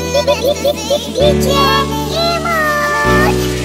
DJ Emo.